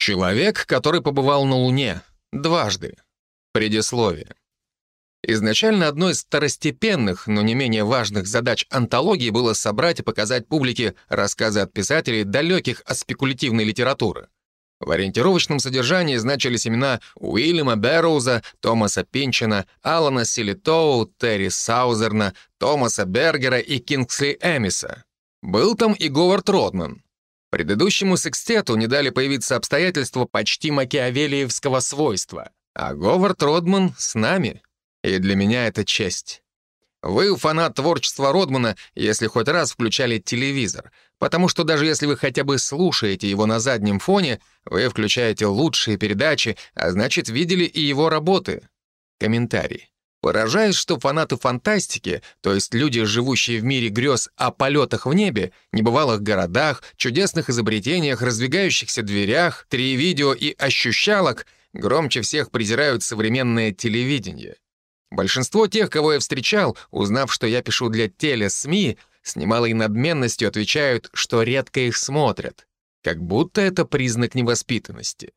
Человек, который побывал на Луне. Дважды. Предисловие. Изначально одной из второстепенных, но не менее важных задач антологии было собрать и показать публике рассказы от писателей, далеких от спекулятивной литературы. В ориентировочном содержании значились имена Уильяма Бэрроуза, Томаса Пинчина, Алана Силитоу, Терри Саузерна, Томаса Бергера и Кингсли Эмиса. Был там и Говард Родман. Предыдущему секстету не дали появиться обстоятельства почти макиавелиевского свойства, а Говард Родман с нами — и для меня это честь. Вы фанат творчества Родмана, если хоть раз включали телевизор, потому что даже если вы хотя бы слушаете его на заднем фоне, вы включаете лучшие передачи, а значит, видели и его работы. Комментарий. Поражаюсь, что фанаты фантастики, то есть люди, живущие в мире грез о полетах в небе, небывалых городах, чудесных изобретениях, раздвигающихся дверях, три видео и ощущалок, громче всех презирают современное телевидение. Большинство тех, кого я встречал, узнав, что я пишу для теле-СМИ, с немалой надменностью отвечают, что редко их смотрят. Как будто это признак невоспитанности.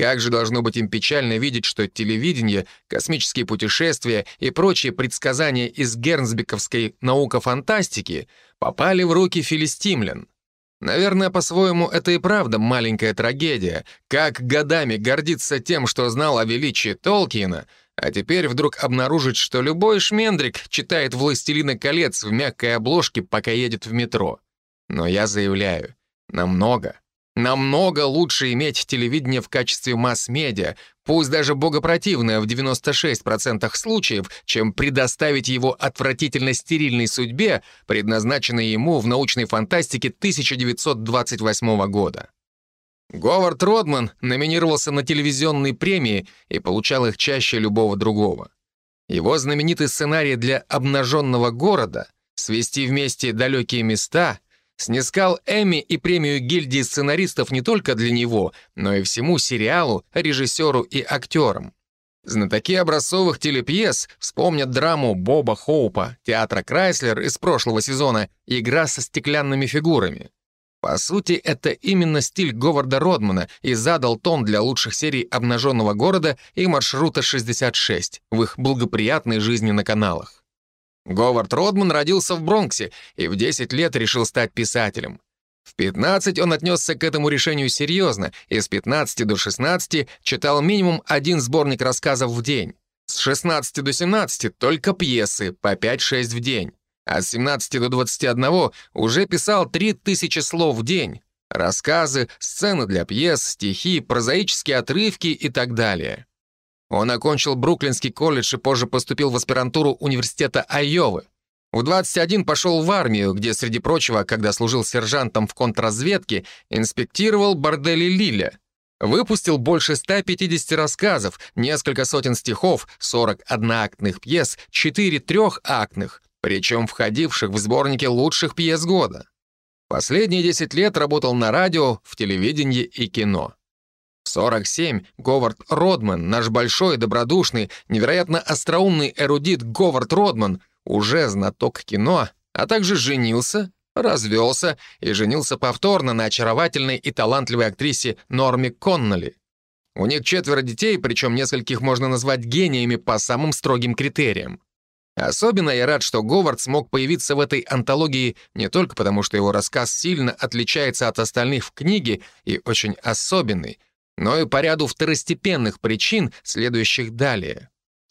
Как же должно быть им печально видеть, что телевидение, космические путешествия и прочие предсказания из гернсбековской наука-фантастики попали в руки филистимлян. Наверное, по-своему, это и правда маленькая трагедия. Как годами гордиться тем, что знал о величии Толкиена, а теперь вдруг обнаружить, что любой шмендрик читает «Властелина колец» в мягкой обложке, пока едет в метро. Но я заявляю, намного, намного лучше иметь телевидение в качестве масс-медиа, пусть даже богопротивное в 96% случаев, чем предоставить его отвратительно стерильной судьбе, предназначенной ему в научной фантастике 1928 года. Говард Родман номинировался на телевизионные премии и получал их чаще любого другого. Его знаменитый сценарий для «Обнаженного города» «Свести вместе далекие места» снискал Эмми и премию гильдии сценаристов не только для него, но и всему сериалу, режиссеру и актерам. Знатоки образцовых телепьес вспомнят драму Боба Хоупа, театра Крайслер из прошлого сезона «Игра со стеклянными фигурами». По сути, это именно стиль Говарда Родмана и задал тон для лучших серий «Обнаженного города» и «Маршрута 66» в их благоприятной жизни на каналах. Говард Родман родился в Бронксе и в 10 лет решил стать писателем. В 15 он отнесся к этому решению серьезно и с 15 до 16 читал минимум один сборник рассказов в день. С 16 до 17 только пьесы по 5-6 в день а с 17 до 21 уже писал 3000 слов в день. Рассказы, сцены для пьес, стихи, прозаические отрывки и так далее. Он окончил Бруклинский колледж и позже поступил в аспирантуру университета Айовы. В 21 пошел в армию, где, среди прочего, когда служил сержантом в контрразведке, инспектировал бордели Лиля. Выпустил больше 150 рассказов, несколько сотен стихов, 40 одноактных пьес, 4 трехактных, причем входивших в сборники лучших пьес года. Последние 10 лет работал на радио, в телевидении и кино. В 47 Говард Родман, наш большой, добродушный, невероятно остроумный эрудит Говард Родман, уже знаток кино, а также женился, развелся и женился повторно на очаровательной и талантливой актрисе Норме Конноли. У них четверо детей, причем нескольких можно назвать гениями по самым строгим критериям. Особенно я рад, что Говард смог появиться в этой антологии не только потому, что его рассказ сильно отличается от остальных в книге и очень особенный, но и по ряду второстепенных причин, следующих далее.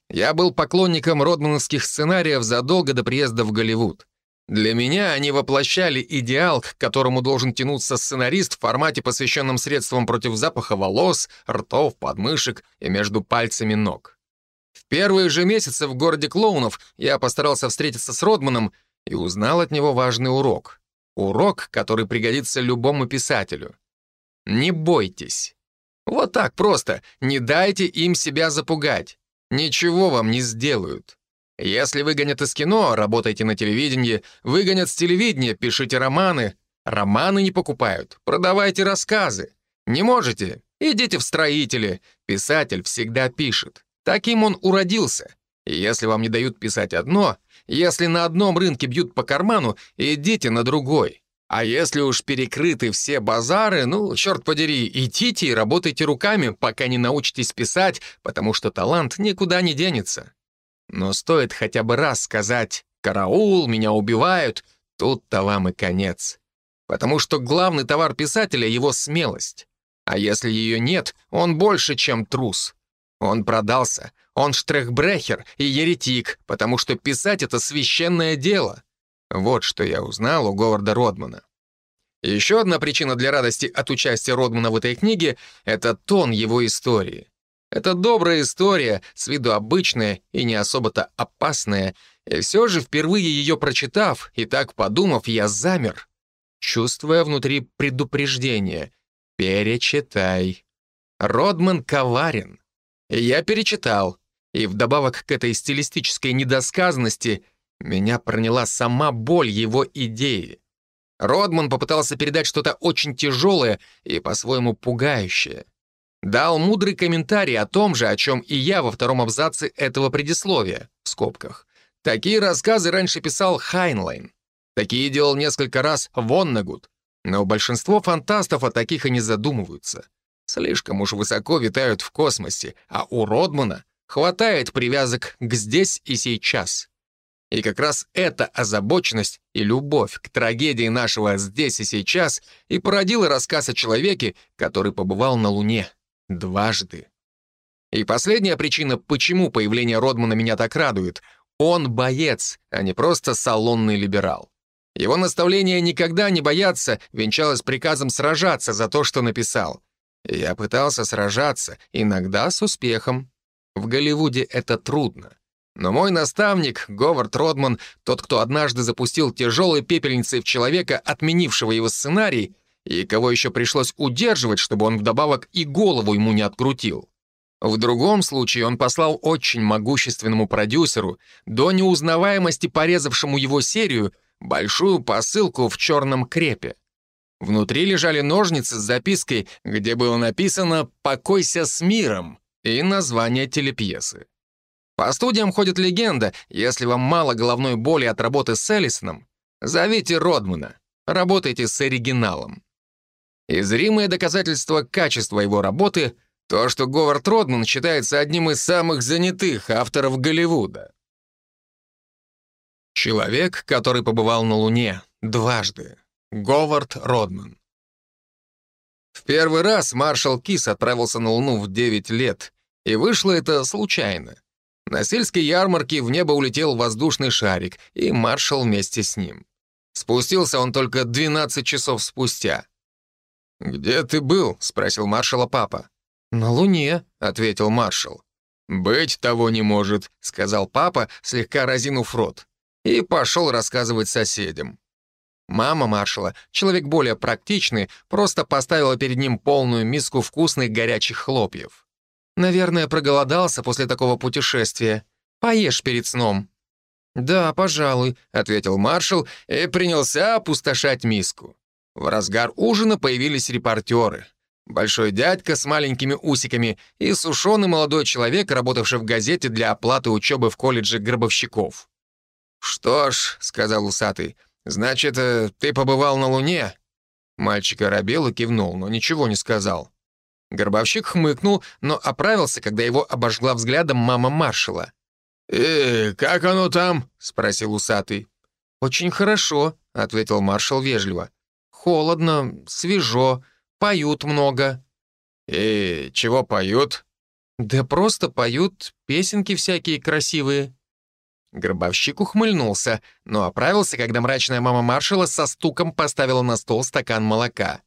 Я был поклонником родмановских сценариев задолго до приезда в Голливуд. Для меня они воплощали идеал, к которому должен тянуться сценарист в формате, посвященном средствам против запаха волос, ртов, подмышек и между пальцами ног. В первые же месяцы в городе клоунов я постарался встретиться с Родманом и узнал от него важный урок. Урок, который пригодится любому писателю. Не бойтесь. Вот так просто. Не дайте им себя запугать. Ничего вам не сделают. Если выгонят из кино, работайте на телевидении, выгонят с телевидения, пишите романы. Романы не покупают, продавайте рассказы. Не можете? Идите в строители. Писатель всегда пишет. Таким он уродился. И если вам не дают писать одно, если на одном рынке бьют по карману, идите на другой. А если уж перекрыты все базары, ну, черт подери, идите и работайте руками, пока не научитесь писать, потому что талант никуда не денется. Но стоит хотя бы раз сказать «караул, меня убивают», тут-то вам и конец. Потому что главный товар писателя — его смелость. А если ее нет, он больше, чем трус. Он продался, он штрехбрехер и еретик, потому что писать — это священное дело. Вот что я узнал у Говарда Родмана. Еще одна причина для радости от участия Родмана в этой книге — это тон его истории. Это добрая история, с виду обычная и не особо-то опасная, и все же, впервые ее прочитав и так подумав, я замер, чувствуя внутри предупреждение. «Перечитай». Родман коварен. Я перечитал, и вдобавок к этой стилистической недосказанности меня проняла сама боль его идеи. Родман попытался передать что-то очень тяжелое и по-своему пугающее. Дал мудрый комментарий о том же, о чем и я во втором абзаце этого предисловия, в скобках. Такие рассказы раньше писал Хайнлайн. Такие делал несколько раз Воннегуд. Но большинство фантастов о таких и не задумываются. Слишком уж высоко витают в космосе, а у Родмана хватает привязок к здесь и сейчас. И как раз эта озабоченность и любовь к трагедии нашего «здесь и сейчас» и породила рассказ о человеке, который побывал на Луне дважды. И последняя причина, почему появление Родмана меня так радует — он боец, а не просто салонный либерал. Его наставление никогда не бояться венчалось приказом сражаться за то, что написал. Я пытался сражаться, иногда с успехом. В Голливуде это трудно. Но мой наставник, Говард Родман, тот, кто однажды запустил тяжелой пепельницей в человека, отменившего его сценарий, и кого еще пришлось удерживать, чтобы он вдобавок и голову ему не открутил. В другом случае он послал очень могущественному продюсеру, до неузнаваемости порезавшему его серию, большую посылку в черном крепе. Внутри лежали ножницы с запиской, где было написано «Покойся с миром» и название телепьесы. По студиям ходит легенда, если вам мало головной боли от работы с Эллисоном, зовите Родмана, работайте с оригиналом. И зримое доказательство качества его работы — то, что Говард Родман считается одним из самых занятых авторов Голливуда. Человек, который побывал на Луне дважды. Говард Родман. В первый раз маршал Кис отправился на Луну в 9 лет, и вышло это случайно. На сельской ярмарке в небо улетел воздушный шарик, и маршал вместе с ним. Спустился он только 12 часов спустя. «Где ты был?» — спросил маршала папа. «На Луне», — ответил маршал. «Быть того не может», — сказал папа, слегка разинув рот, и пошел рассказывать соседям. Мама маршала, человек более практичный, просто поставила перед ним полную миску вкусных горячих хлопьев. Наверное, проголодался после такого путешествия. Поешь перед сном». «Да, пожалуй», — ответил маршал и принялся опустошать миску. В разгар ужина появились репортеры. Большой дядька с маленькими усиками и сушеный молодой человек, работавший в газете для оплаты учебы в колледже гробовщиков. «Что ж», — сказал усатый, — «значит, э, ты побывал на Луне?» Мальчик оробел и кивнул, но ничего не сказал. Горбовщик хмыкнул, но оправился, когда его обожгла взглядом мама маршала. «Э, как оно там?» — спросил усатый. «Очень хорошо», — ответил маршал вежливо. «Холодно, свежо, поют много». «И чего поют?» «Да просто поют, песенки всякие красивые». Гробовщик ухмыльнулся, но оправился, когда мрачная мама маршала со стуком поставила на стол стакан молока.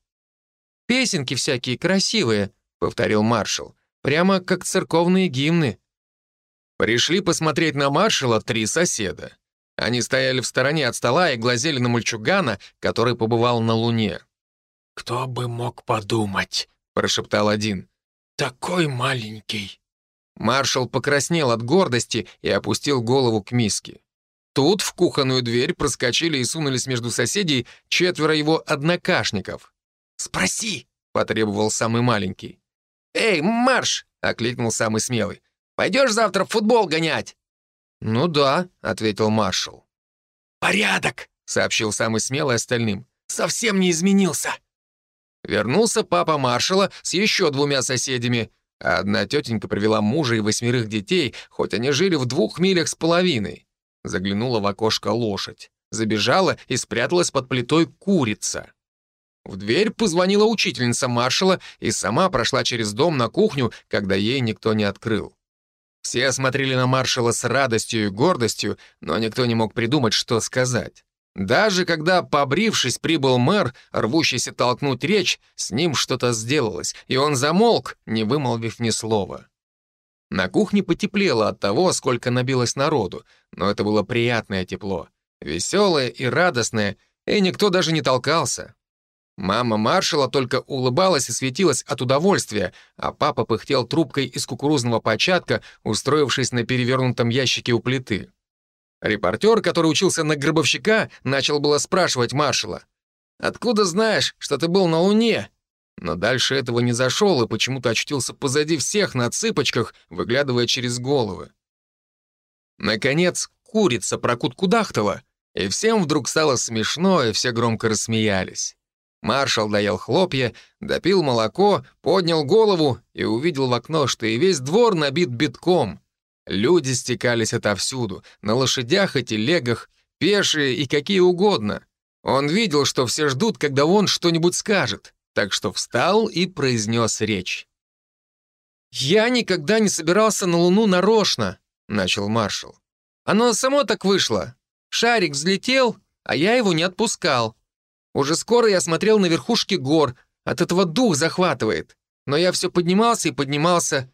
«Песенки всякие красивые», — повторил маршал. «Прямо как церковные гимны». Пришли посмотреть на маршала три соседа. Они стояли в стороне от стола и глазели на мальчугана, который побывал на Луне. «Кто бы мог подумать?» — прошептал один. «Такой маленький». Маршал покраснел от гордости и опустил голову к миске. Тут в кухонную дверь проскочили и сунулись между соседей четверо его однокашников. «Спроси!» — потребовал самый маленький. «Эй, марш!» — окликнул самый смелый. «Пойдешь завтра в футбол гонять?» «Ну да», — ответил маршал. «Порядок!» — сообщил самый смелый остальным. совсем не изменился». Вернулся папа маршала с еще двумя соседями, а одна тетенька привела мужа и восьмерых детей, хоть они жили в двух милях с половиной. Заглянула в окошко лошадь, забежала и спряталась под плитой курица. В дверь позвонила учительница маршала и сама прошла через дом на кухню, когда ей никто не открыл. Все смотрели на маршала с радостью и гордостью, но никто не мог придумать, что сказать. Даже когда, побрившись, прибыл мэр, рвущийся толкнуть речь, с ним что-то сделалось, и он замолк, не вымолвив ни слова. На кухне потеплело от того, сколько набилось народу, но это было приятное тепло, веселое и радостное, и никто даже не толкался. Мама маршала только улыбалась и светилась от удовольствия, а папа пыхтел трубкой из кукурузного початка, устроившись на перевернутом ящике у плиты. Репортер, который учился на гробовщика, начал было спрашивать маршала. «Откуда знаешь, что ты был на Луне?» Но дальше этого не зашел и почему-то очутился позади всех на цыпочках, выглядывая через головы. Наконец, курица прокуткудахтала, и всем вдруг стало смешно, и все громко рассмеялись. Маршал доел хлопья, допил молоко, поднял голову и увидел в окно, что и весь двор набит битком. Люди стекались отовсюду, на лошадях и телегах, пешие и какие угодно. Он видел, что все ждут, когда он что-нибудь скажет, так что встал и произнес речь. «Я никогда не собирался на Луну нарочно», — начал маршал. «Оно само так вышло. Шарик взлетел, а я его не отпускал. Уже скоро я смотрел на верхушки гор, от этого дух захватывает. Но я все поднимался и поднимался,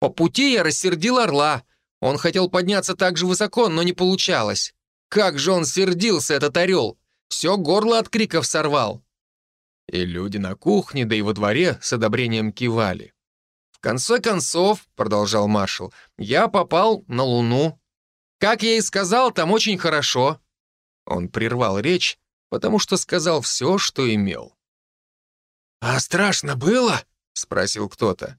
по пути я рассердил орла. Он хотел подняться так же высоко, но не получалось. Как же он сердился, этот орел! Все горло от криков сорвал. И люди на кухне, да и во дворе с одобрением кивали. В конце концов, продолжал маршал, я попал на Луну. Как я и сказал, там очень хорошо. Он прервал речь, потому что сказал все, что имел. «А страшно было?» — спросил кто-то.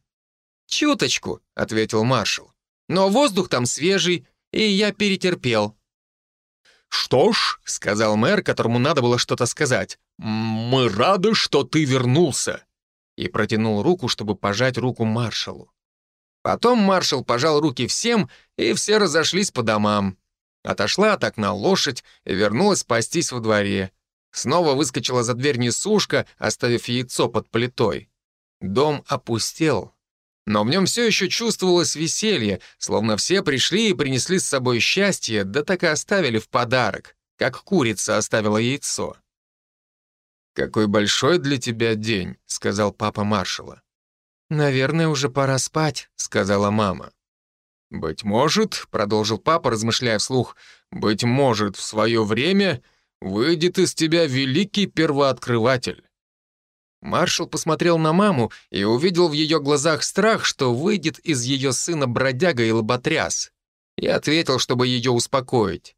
«Чуточку», — ответил маршал. «Но воздух там свежий, и я перетерпел». «Что ж», — сказал мэр, которому надо было что-то сказать, «мы рады, что ты вернулся», и протянул руку, чтобы пожать руку маршалу. Потом маршал пожал руки всем, и все разошлись по домам. Отошла от окна лошадь и вернулась пастись во дворе. Снова выскочила за дверь несушка, оставив яйцо под плитой. Дом опустел, но в нем все еще чувствовалось веселье, словно все пришли и принесли с собой счастье, да так и оставили в подарок, как курица оставила яйцо. «Какой большой для тебя день», — сказал папа маршала. «Наверное, уже пора спать», — сказала мама. «Быть может», — продолжил папа, размышляя вслух, «быть может, в свое время выйдет из тебя великий первооткрыватель. Маршал посмотрел на маму и увидел в ее глазах страх, что выйдет из ее сына бродяга и лоботряс. И ответил, чтобы ее успокоить.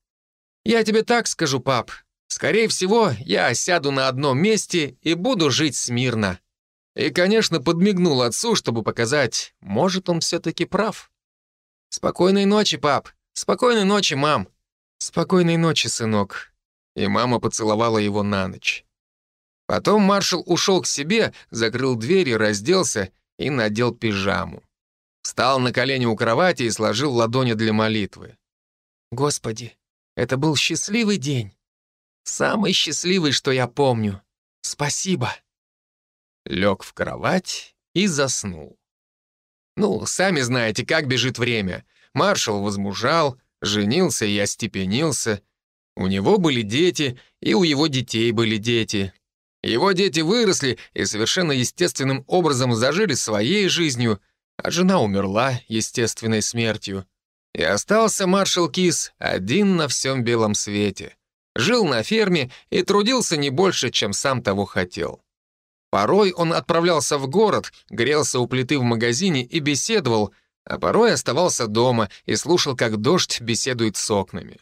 «Я тебе так скажу, пап. Скорее всего, я сяду на одном месте и буду жить смирно». И, конечно, подмигнул отцу, чтобы показать, может, он все-таки прав. «Спокойной ночи, пап. Спокойной ночи, мам. Спокойной ночи, сынок». И мама поцеловала его на ночь. Потом маршал ушел к себе, закрыл дверь и разделся и надел пижаму. Встал на колени у кровати и сложил ладони для молитвы. «Господи, это был счастливый день. Самый счастливый, что я помню. Спасибо». Лег в кровать и заснул. Ну, сами знаете, как бежит время. Маршал возмужал, женился и остепенился. У него были дети, и у его детей были дети. Его дети выросли и совершенно естественным образом зажили своей жизнью, а жена умерла естественной смертью. И остался маршал Кис один на всем белом свете. Жил на ферме и трудился не больше, чем сам того хотел. Порой он отправлялся в город, грелся у плиты в магазине и беседовал, а порой оставался дома и слушал, как дождь беседует с окнами.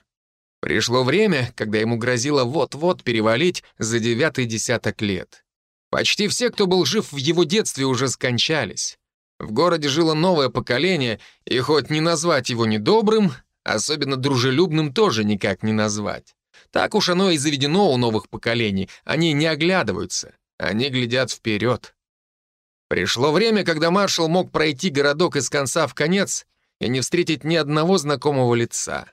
Пришло время, когда ему грозило вот-вот перевалить за девятый десяток лет. Почти все, кто был жив в его детстве, уже скончались. В городе жило новое поколение, и хоть не назвать его недобрым, особенно дружелюбным тоже никак не назвать. Так уж оно и заведено у новых поколений. Они не оглядываются, они глядят вперед. Пришло время, когда маршал мог пройти городок из конца в конец и не встретить ни одного знакомого лица.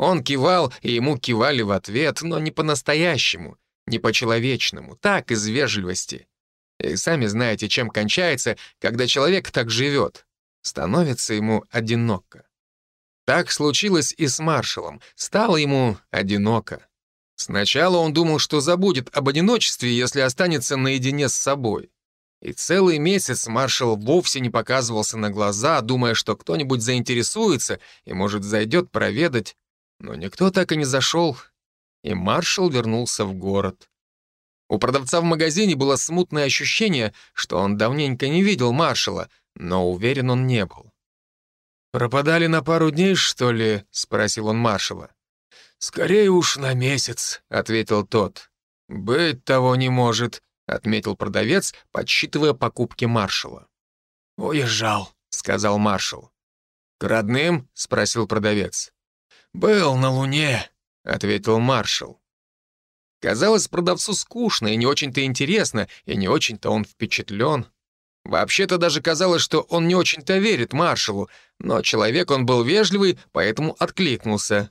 Он кивал, и ему кивали в ответ, но не по-настоящему, не по-человечному, так, из вежливости. И сами знаете, чем кончается, когда человек так живет. Становится ему одиноко. Так случилось и с маршалом. Стало ему одиноко. Сначала он думал, что забудет об одиночестве, если останется наедине с собой. И целый месяц маршал вовсе не показывался на глаза, думая, что кто-нибудь заинтересуется и, может, зайдет проведать. Но никто так и не зашел, и маршал вернулся в город. У продавца в магазине было смутное ощущение, что он давненько не видел маршала, но уверен он не был. «Пропадали на пару дней, что ли?» — спросил он маршала. «Скорее уж на месяц», — ответил тот. «Быть того не может», отметил продавец, подсчитывая покупки маршала. «Уезжал», — сказал маршал. «К родным?» — спросил продавец. «Был на Луне», — ответил маршал. Казалось, продавцу скучно и не очень-то интересно, и не очень-то он впечатлен. Вообще-то даже казалось, что он не очень-то верит маршалу, но человек он был вежливый, поэтому откликнулся.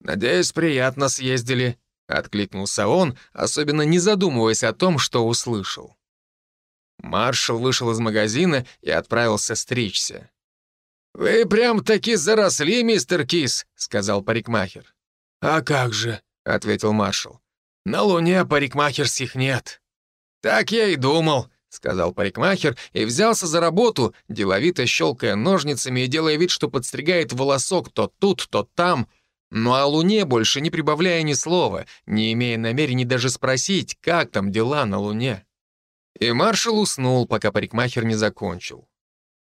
«Надеюсь, приятно съездили», Откликнулся он, особенно не задумываясь о том, что услышал. Маршал вышел из магазина и отправился стричься. «Вы прям-таки заросли, мистер Кис», — сказал парикмахер. «А как же», — ответил маршал. «На Луне парикмахерских нет». «Так я и думал», — сказал парикмахер и взялся за работу, деловито щелкая ножницами и делая вид, что подстригает волосок то тут, то там, но о Луне больше не прибавляя ни слова, не имея намерений даже спросить, как там дела на Луне. И маршал уснул, пока парикмахер не закончил.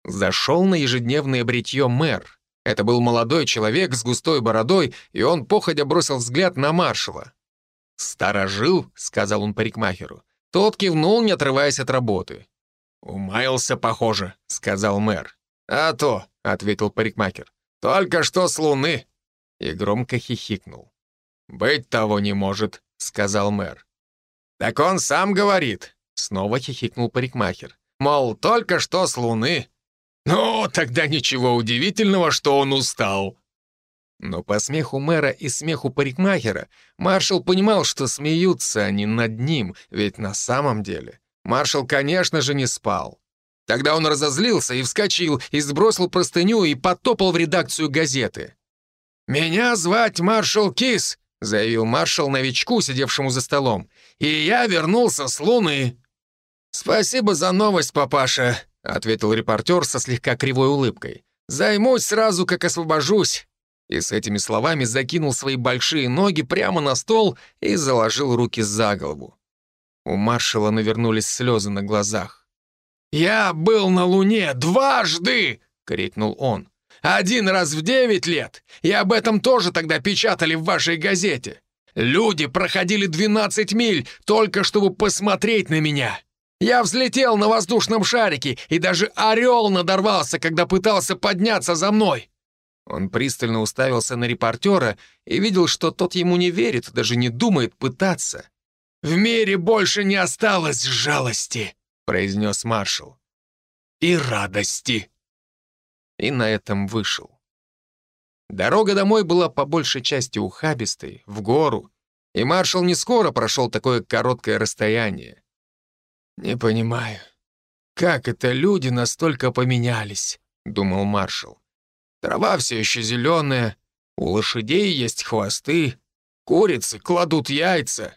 Зашел на ежедневное бритье мэр. Это был молодой человек с густой бородой, и он походя бросил взгляд на маршала. «Старожил», — сказал он парикмахеру. Тот кивнул, не отрываясь от работы. «Умаялся, похоже», — сказал мэр. «А то», — ответил парикмахер. «Только что с Луны» и громко хихикнул. «Быть того не может», — сказал мэр. «Так он сам говорит», — снова хихикнул парикмахер. «Мол, только что с Луны». «Ну, тогда ничего удивительного, что он устал». Но по смеху мэра и смеху парикмахера маршал понимал, что смеются они над ним, ведь на самом деле маршал, конечно же, не спал. Тогда он разозлился и вскочил, и сбросил простыню и потопал в редакцию газеты. «Меня звать маршал Кис», — заявил маршал новичку, сидевшему за столом. «И я вернулся с Луны». «Спасибо за новость, папаша», — ответил репортер со слегка кривой улыбкой. «Займусь сразу, как освобожусь». И с этими словами закинул свои большие ноги прямо на стол и заложил руки за голову. У маршала навернулись слезы на глазах. «Я был на Луне дважды!» — крикнул он. Один раз в девять лет. И об этом тоже тогда печатали в вашей газете. Люди проходили 12 миль, только чтобы посмотреть на меня. Я взлетел на воздушном шарике, и даже орел надорвался, когда пытался подняться за мной. Он пристально уставился на репортера и видел, что тот ему не верит, даже не думает пытаться. «В мире больше не осталось жалости», — произнес маршал. «И радости» и на этом вышел. Дорога домой была по большей части ухабистой, в гору, и маршал не скоро прошел такое короткое расстояние. «Не понимаю, как это люди настолько поменялись?» — думал маршал. «Трава все еще зеленая, у лошадей есть хвосты, курицы кладут яйца».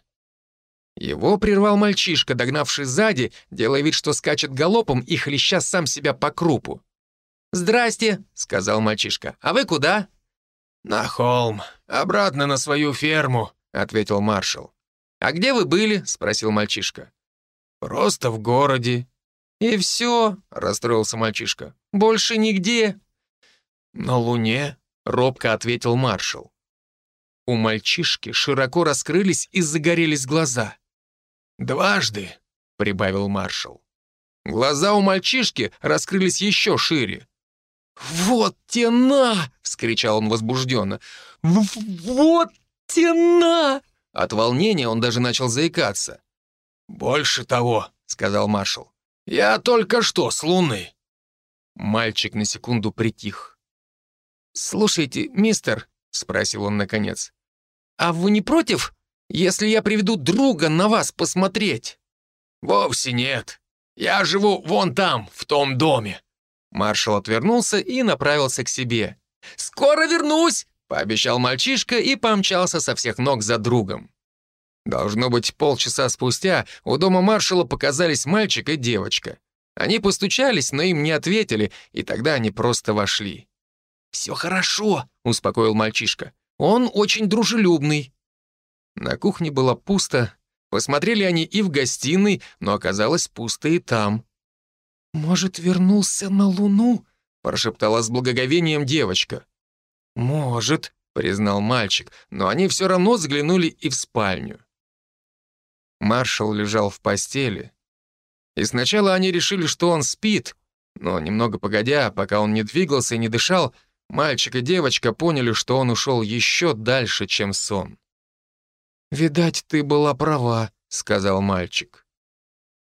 Его прервал мальчишка, догнавший сзади, делая вид, что скачет галопом и хлеща сам себя по крупу. «Здрасте», — сказал мальчишка. «А вы куда?» «На холм. Обратно на свою ферму», — ответил маршал. «А где вы были?» — спросил мальчишка. «Просто в городе». «И все?» — расстроился мальчишка. «Больше нигде?» «На Луне», — робко ответил маршал. У мальчишки широко раскрылись и загорелись глаза. «Дважды», — прибавил маршал. Глаза у мальчишки раскрылись еще шире. «Вот те на!» — вскричал он возбужденно. «Вот Стена!» От волнения он даже начал заикаться. «Больше того», — сказал маршал. «Я только что с Луны». Мальчик на секунду притих. «Слушайте, мистер», — спросил он наконец, «а вы не против, если я приведу друга на вас посмотреть?» «Вовсе нет. Я живу вон там, в том доме». Маршал отвернулся и направился к себе. «Скоро вернусь!» — пообещал мальчишка и помчался со всех ног за другом. Должно быть, полчаса спустя у дома маршала показались мальчик и девочка. Они постучались, но им не ответили, и тогда они просто вошли. «Все хорошо», — успокоил мальчишка. «Он очень дружелюбный». На кухне было пусто. Посмотрели они и в гостиной, но оказалось пусто и там. «Может, вернулся на Луну?» — прошептала с благоговением девочка. «Может», — признал мальчик, но они все равно взглянули и в спальню. Маршал лежал в постели. И сначала они решили, что он спит, но немного погодя, пока он не двигался и не дышал, мальчик и девочка поняли, что он ушел еще дальше, чем сон. «Видать, ты была права», — сказал мальчик.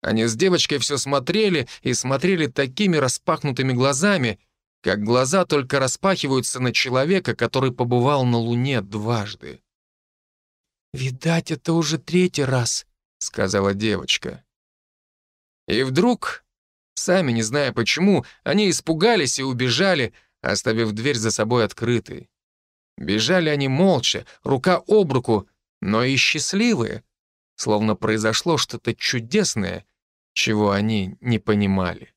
Они с девочкой все смотрели и смотрели такими распахнутыми глазами, как глаза только распахиваются на человека, который побывал на Луне дважды. «Видать, это уже третий раз», — сказала девочка. И вдруг, сами не зная почему, они испугались и убежали, оставив дверь за собой открытой. Бежали они молча, рука об руку, но и счастливые, словно произошло что-то чудесное, чего они не понимали.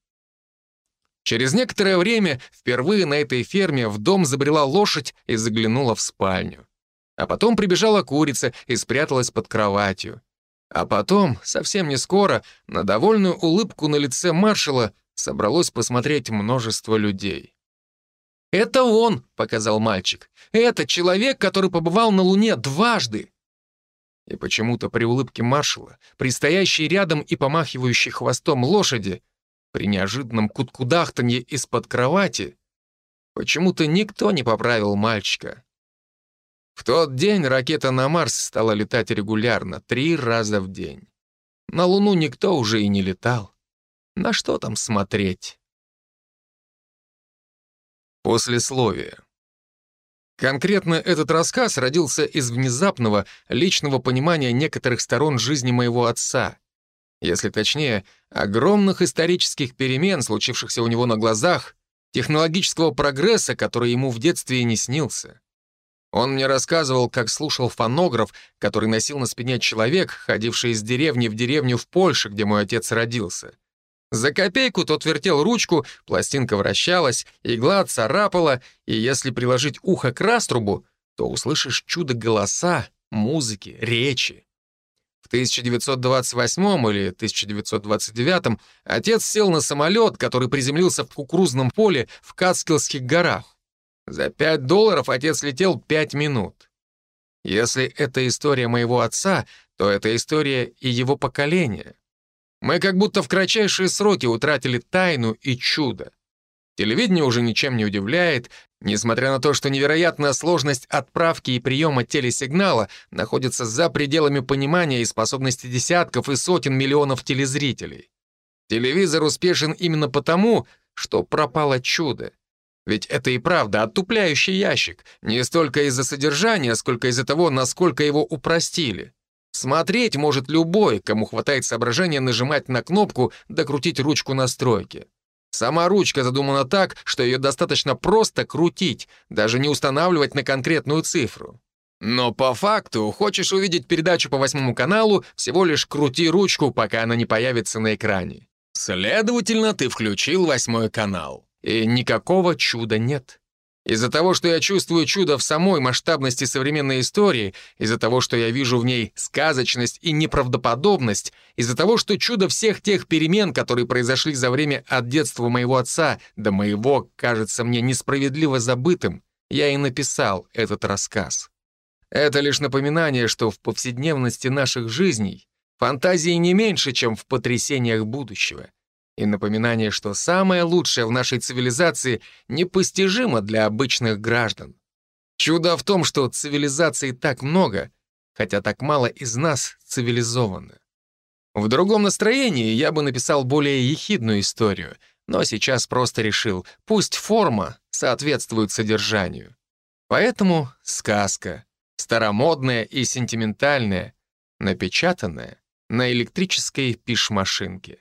Через некоторое время впервые на этой ферме в дом забрела лошадь и заглянула в спальню. А потом прибежала курица и спряталась под кроватью. А потом, совсем не скоро, на довольную улыбку на лице маршала собралось посмотреть множество людей. «Это он», — показал мальчик. «Это человек, который побывал на Луне дважды». И почему-то при улыбке маршала, при стоящей рядом и помахивающей хвостом лошади, при неожиданном куткудахтанье из-под кровати, почему-то никто не поправил мальчика. В тот день ракета на Марс стала летать регулярно, три раза в день. На Луну никто уже и не летал. На что там смотреть? Послесловие. Конкретно этот рассказ родился из внезапного личного понимания некоторых сторон жизни моего отца. Если точнее, огромных исторических перемен, случившихся у него на глазах, технологического прогресса, который ему в детстве и не снился. Он мне рассказывал, как слушал фонограф, который носил на спине человек, ходивший из деревни в деревню в Польше, где мой отец родился. За копейку тот вертел ручку, пластинка вращалась, игла царапала, и если приложить ухо к раструбу, то услышишь чудо голоса, музыки, речи. В 1928 или 1929 отец сел на самолет, который приземлился в кукурузном поле в Кацкиллских горах. За пять долларов отец летел пять минут. Если это история моего отца, то это история и его поколения. Мы как будто в кратчайшие сроки утратили тайну и чудо. Телевидение уже ничем не удивляет, несмотря на то, что невероятная сложность отправки и приема телесигнала находится за пределами понимания и способности десятков и сотен миллионов телезрителей. Телевизор успешен именно потому, что пропало чудо. Ведь это и правда оттупляющий ящик, не столько из-за содержания, сколько из-за того, насколько его упростили. Смотреть может любой, кому хватает соображения нажимать на кнопку, докрутить ручку настройки. Сама ручка задумана так, что ее достаточно просто крутить, даже не устанавливать на конкретную цифру. Но по факту, хочешь увидеть передачу по восьмому каналу, всего лишь крути ручку, пока она не появится на экране. Следовательно, ты включил восьмой канал. И никакого чуда нет. Из-за того, что я чувствую чудо в самой масштабности современной истории, из-за того, что я вижу в ней сказочность и неправдоподобность, из-за того, что чудо всех тех перемен, которые произошли за время от детства моего отца до моего, кажется мне несправедливо забытым, я и написал этот рассказ. Это лишь напоминание, что в повседневности наших жизней фантазии не меньше, чем в потрясениях будущего — и напоминание, что самое лучшее в нашей цивилизации непостижимо для обычных граждан. Чудо в том, что цивилизаций так много, хотя так мало из нас цивилизованы. В другом настроении я бы написал более ехидную историю, но сейчас просто решил, пусть форма соответствует содержанию. Поэтому сказка, старомодная и сентиментальная, напечатанная на электрической пишмашинке.